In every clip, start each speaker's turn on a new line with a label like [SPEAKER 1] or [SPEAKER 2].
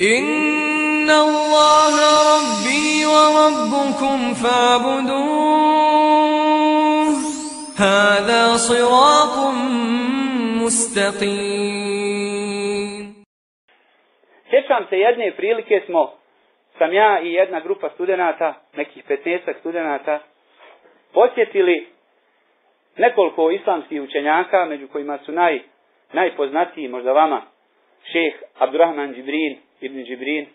[SPEAKER 1] إن الله ربي وربكم فاعبدوه هذا صراط مستقيم
[SPEAKER 2] Sjećam se jedne prilike smo, sam ja i jedna grupa studenata, nekih 15 studenata, posjetili nekoliko islamskih učenjaka, među kojima su naj, najpoznatiji možda vama, šeh Abdurrahman Džibrin, ibn Džibrin,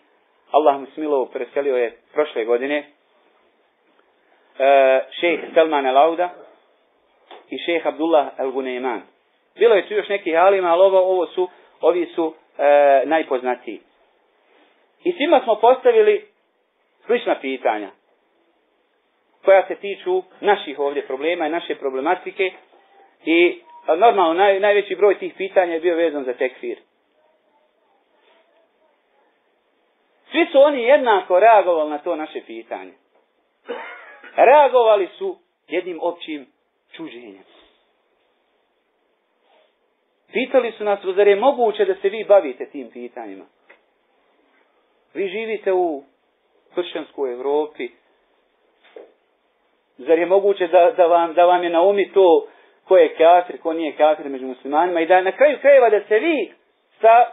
[SPEAKER 2] Allah mu smilovo preselio je prošle godine, e, šeh Salman el-Auda i šeh Abdullah el-Guneyman. Bilo je tu još neki halima, ali ovo, ovo su, ovi su e, najpoznatiji. I svima smo postavili slična pitanja koja se tiču naših ovdje problema i naše problematike i normalno naj, najveći broj tih pitanja je bio vezan za tekfir. Svi su oni jednako reagovali na to naše pitanje. Reagovali su jednim općim čuđenjem. Pitali su nas, zar je moguće da se vi bavite tim pitanjima? Vi živite u kršćanskoj Evropi. Zar je moguće da, da, vam, da vam je na umi to ko je kafir, ko nije kafir među muslimanima i da na kraju krajeva da se vi sa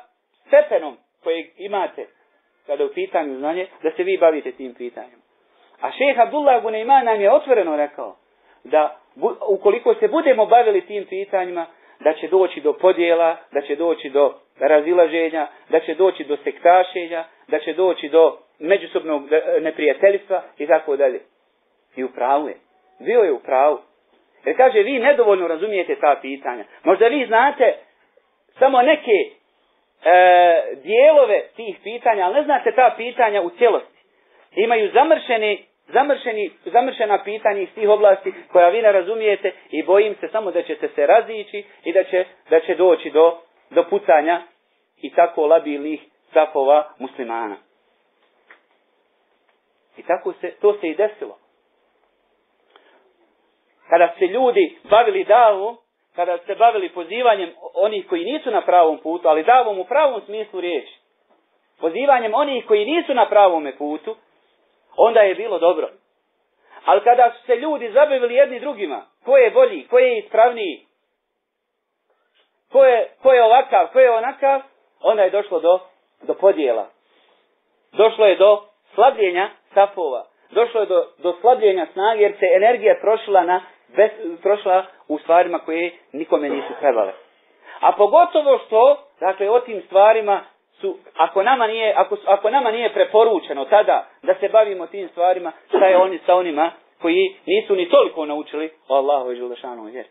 [SPEAKER 2] stepenom kojeg imate kada u pitanju znanje, da se vi bavite tim pitanjem. A šeheh Abdullah Guneyman nam je otvoreno rekao da ukoliko se budemo bavili tim pitanjima, da će doći do podjela, da će doći do razilaženja, da će doći do sektašenja, da će doći do međusobnog e, neprijateljstva i tako dalje. I u pravu je. Bio je u pravu. Jer kaže, vi nedovoljno razumijete ta pitanja. Možda vi znate samo neke e, dijelove tih pitanja, ali ne znate ta pitanja u cijelosti. Imaju zamršeni zamršeni, zamršena pitanja iz tih oblasti koja vi ne razumijete i bojim se samo da ćete se razići i da će, da će doći do, do pucanja i tako labilnih safova muslimana. I tako se, to se i desilo. Kada se ljudi bavili davom, kada se bavili pozivanjem onih koji nisu na pravom putu, ali davom u pravom smislu riječi, pozivanjem onih koji nisu na pravom putu, onda je bilo dobro. Ali kada su se ljudi zabavili jedni drugima, ko je bolji, ko je ispravniji, ko je, ko je ovakav, ko je onakav, onda je došlo do, do podijela. Došlo je do slabljenja safova. Došlo je do, do slabljenja snage jer se energija trošila, na, bez, trošila u stvarima koje nikome nisu trebale. A pogotovo što, dakle, o tim stvarima su, ako nama nije, ako, ako nama nije preporučeno tada da se bavimo tim stvarima, šta je oni sa onima koji nisu ni toliko naučili o Allahu i Želešanu vjeri.